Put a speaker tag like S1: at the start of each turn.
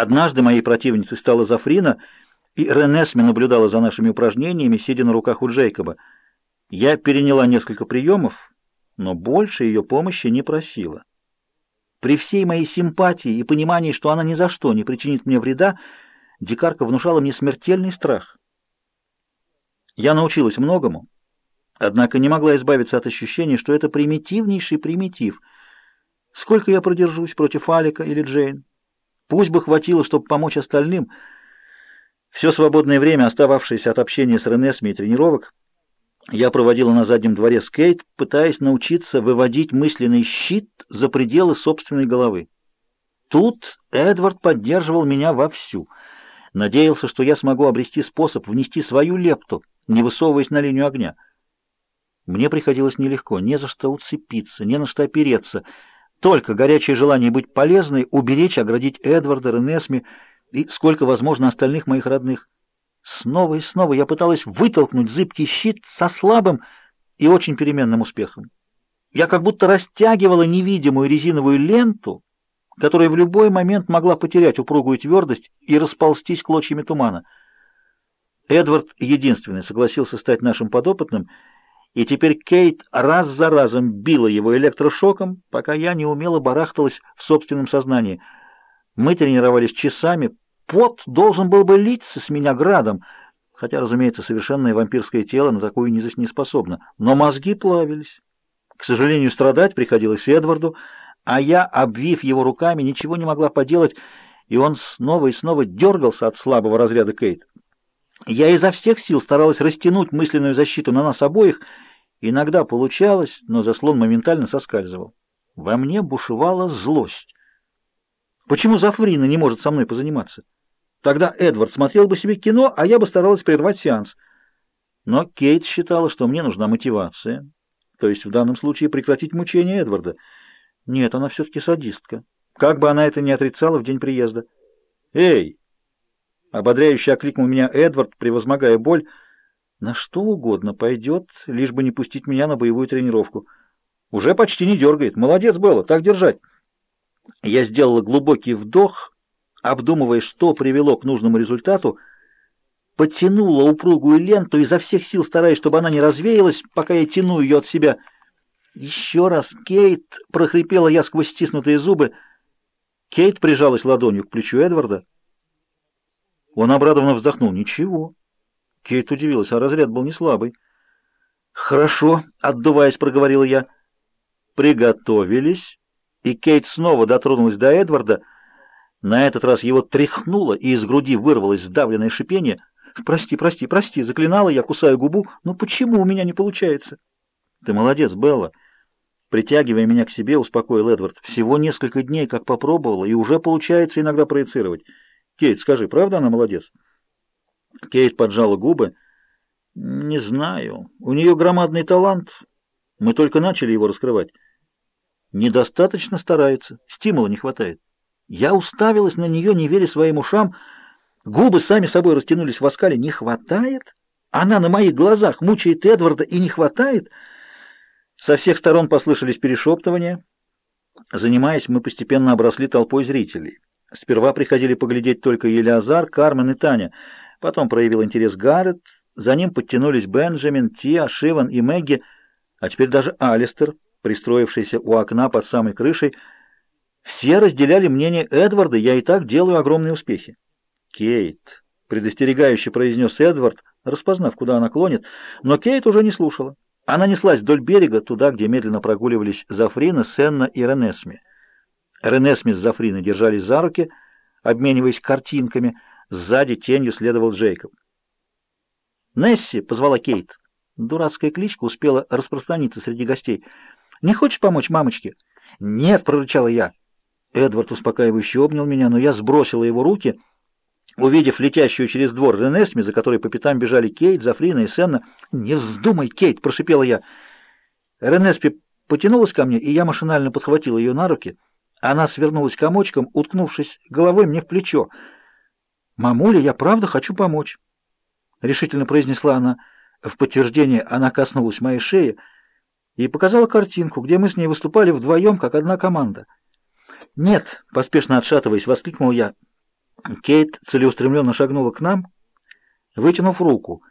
S1: Однажды моей противницей стала Зафрина, и Ренесми наблюдала за нашими упражнениями, сидя на руках у Джейкоба. Я переняла несколько приемов, но больше ее помощи не просила. При всей моей симпатии и понимании, что она ни за что не причинит мне вреда, дикарка внушала мне смертельный страх. Я научилась многому, однако не могла избавиться от ощущения, что это примитивнейший примитив. Сколько я продержусь против Алика или Джейн? Пусть бы хватило, чтобы помочь остальным. Все свободное время, остававшееся от общения с Ренесми и тренировок, я проводила на заднем дворе с Кейт, пытаясь научиться выводить мысленный щит за пределы собственной головы. Тут Эдвард поддерживал меня вовсю. Надеялся, что я смогу обрести способ внести свою лепту, не высовываясь на линию огня. Мне приходилось нелегко, не за что уцепиться, не на что опереться — только горячее желание быть полезной, уберечь, оградить Эдварда, Ренесми и сколько возможно остальных моих родных. Снова и снова я пыталась вытолкнуть зыбкий щит со слабым и очень переменным успехом. Я как будто растягивала невидимую резиновую ленту, которая в любой момент могла потерять упругую твердость и расползтись клочьями тумана. Эдвард единственный согласился стать нашим подопытным — и теперь Кейт раз за разом била его электрошоком, пока я не умело барахталась в собственном сознании. Мы тренировались часами, пот должен был бы литься с меня градом, хотя, разумеется, совершенное вампирское тело на такую низость не способно, но мозги плавились. К сожалению, страдать приходилось Эдварду, а я, обвив его руками, ничего не могла поделать, и он снова и снова дергался от слабого разряда Кейт. Я изо всех сил старалась растянуть мысленную защиту на нас обоих — Иногда получалось, но заслон моментально соскальзывал. Во мне бушевала злость. Почему Зафрина не может со мной позаниматься? Тогда Эдвард смотрел бы себе кино, а я бы старалась прервать сеанс. Но Кейт считала, что мне нужна мотивация. То есть в данном случае прекратить мучение Эдварда. Нет, она все-таки садистка. Как бы она это ни отрицала в день приезда. «Эй!» — ободряюще окликнул меня Эдвард, превозмогая боль — на что угодно пойдет, лишь бы не пустить меня на боевую тренировку. Уже почти не дергает. Молодец, Белла, так держать. Я сделала глубокий вдох, обдумывая, что привело к нужному результату, потянула упругую ленту, изо всех сил стараясь, чтобы она не развеялась, пока я тяну ее от себя. Еще раз, Кейт, прохрипела я сквозь стиснутые зубы. Кейт прижалась ладонью к плечу Эдварда. Он обрадованно вздохнул. Ничего. Кейт удивилась, а разряд был не слабый. «Хорошо», — отдуваясь, проговорила я. «Приготовились». И Кейт снова дотронулась до Эдварда. На этот раз его тряхнуло, и из груди вырвалось сдавленное шипение. «Прости, прости, прости!» — заклинала я, кусая губу. «Ну почему у меня не получается?» «Ты молодец, Белла!» Притягивая меня к себе, успокоил Эдвард. «Всего несколько дней, как попробовала, и уже получается иногда проецировать. Кейт, скажи, правда она молодец?» Кейт поджала губы. «Не знаю. У нее громадный талант. Мы только начали его раскрывать. Недостаточно старается. Стимула не хватает. Я уставилась на нее, не веря своим ушам. Губы сами собой растянулись в оскале. Не хватает? Она на моих глазах мучает Эдварда и не хватает?» Со всех сторон послышались перешептывания. Занимаясь, мы постепенно обросли толпой зрителей. Сперва приходили поглядеть только Елеазар, Кармен и Таня — Потом проявил интерес Гаррет, за ним подтянулись Бенджамин, Тиа, Шиван и Мэгги, а теперь даже Алистер, пристроившийся у окна под самой крышей. Все разделяли мнение Эдварда, я и так делаю огромные успехи. «Кейт», — предостерегающе произнес Эдвард, распознав, куда она клонит, но Кейт уже не слушала. Она неслась вдоль берега, туда, где медленно прогуливались Зафрина, Сенна и Ренесми. Ренесми с Зафриной держались за руки, обмениваясь картинками — Сзади тенью следовал Джейкоб. «Несси!» — позвала Кейт. Дурацкая кличка успела распространиться среди гостей. «Не хочешь помочь мамочке?» «Нет!» — прорычала я. Эдвард успокаивающе обнял меня, но я сбросила его руки. Увидев летящую через двор Ренесми, за которой по пятам бежали Кейт, Зафрина и Сенна, «Не вздумай, Кейт!» — прошипела я. Ренеспи потянулась ко мне, и я машинально подхватила ее на руки. Она свернулась комочком, уткнувшись головой мне в плечо — «Мамуля, я правда хочу помочь», — решительно произнесла она. В подтверждение она коснулась моей шеи и показала картинку, где мы с ней выступали вдвоем, как одна команда. «Нет», — поспешно отшатываясь, воскликнул я. Кейт целеустремленно шагнула к нам, вытянув руку.